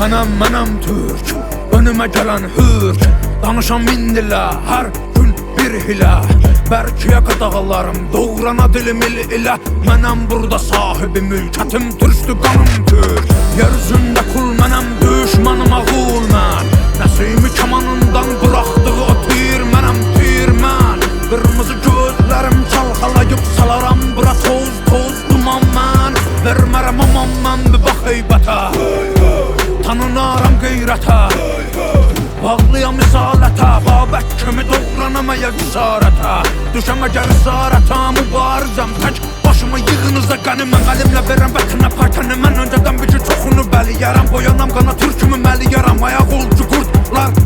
Mənəm, mənəm türk Önümə gələn hürk. Danışan min dilə Hər gün bir hilə Bərkiyə qadağalarım Doğrana dilim il ilə Mənəm burada sahibi mülkətim Türkdü qanım türk. Yer üzündə kul mənəm Düşmanım ağul mən Nəsimi kamanından buraxdığı o tir Mənəm tir mən Qırmızı gözlərim çalxalayıb Salaram bura toz qeyrətə Bağlıyam misalətə Babək kimi doğranamaya cüsarətə Düşəm əgər isarətə Mübarizəm tək Başımı yığınıza qənimə Əlimlə verəm vətənə paytəni Mən öncədən bir ki çoxunu bəliyərəm Boyanam qana türkümü məliyərəm Ayaq olcu qurtlar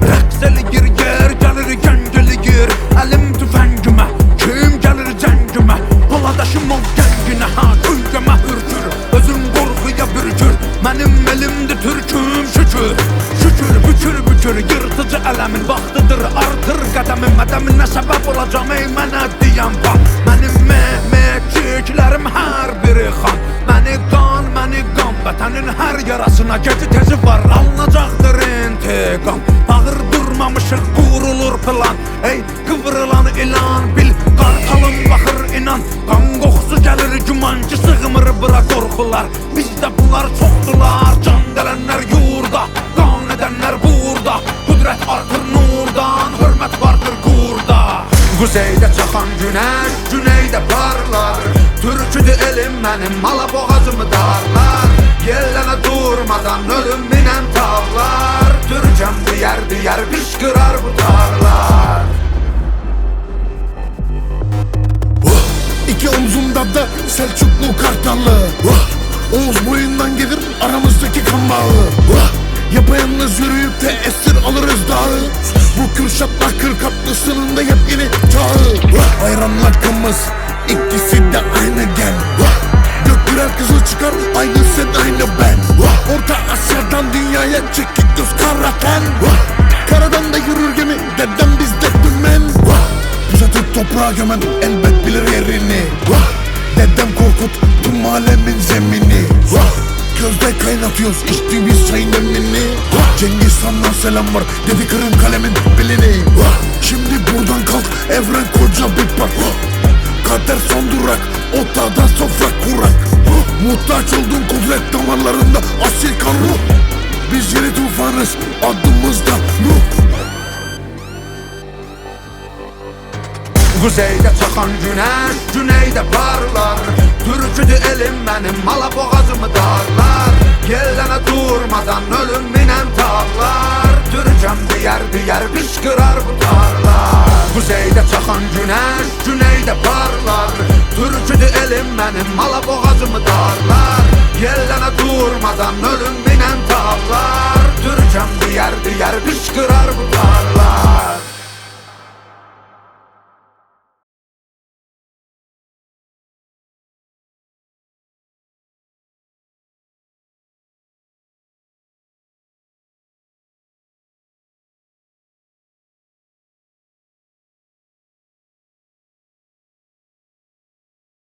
Elimdə türküm şükür. Şükür bükür bükür. Yırtıcı ələmin vaxtıdır Artır qədəmin mədəminə səbəb olacam Ey mənə deyən bax Mənim Mehmetçiklərim hər biri xan Məni qan, məni qan Vətənin hər yarasına gecə tezi var. Alınacaqdır intiqam Ağır durmamışıq qurulur plan. Ey qıvrılan ilan bil. Qartalım baxır inan. Qan qoxusu gəlir güman ki sığmır bura qorxular Bizdə bunlar çoxdular Quzeydə çaxan günəş Güneydə parlar. Türküdür elim mənim Mala boğazımı darlar. Yellənə durmadan ölüm minən tavlar. Türkəm diyər diyər qışqırar bu tarlar. İki omzumda da Selçuklu Kartallı. Vah! Oğuz boyundan gelir aramızdaki Bu Kürşat'la kırkatlısının da yepyeni çağı Vah! Ayran lakımız ikisi de aynı gen! Gökbirer kızıl çıkar aynı sen aynı ben! Orta Asya'dan dünyaya çekik göz karaten! Karadan da yürür gemi dedem bizde dümen! Bize Türk toprağa gömen elbet bilir yerini! Dedem Korkut tüm alemin zemini! Gözde kaynatıyoruz. İçtiğimiz çayın Vah! Cengiz Han'dan selam var. Dedi kırın kalemin belini. Vah! Şimdi buradan kalk. Evren koca bir park! Kader son durak. Otada sofra kurak! Muhtaç oldun kudret damarlarında. Asil kan ruh. Biz yeni tufanız. Adımızda Nuh Quzeydə çaxan günəş, güneydə parlar Sürücüdü elim benim mala boğazımı dağlar Gel durmadan ölüm minem dağlar Dürücem diyer diyer pişkirar bu dağlar Kuzeyde çakan güneş güneyde parlar. Sürücüdü elim benim mala boğazımı dağlar Gel durmadan ölüm minem dağlar Dürücem diyer diyer pişkirar bu dağlar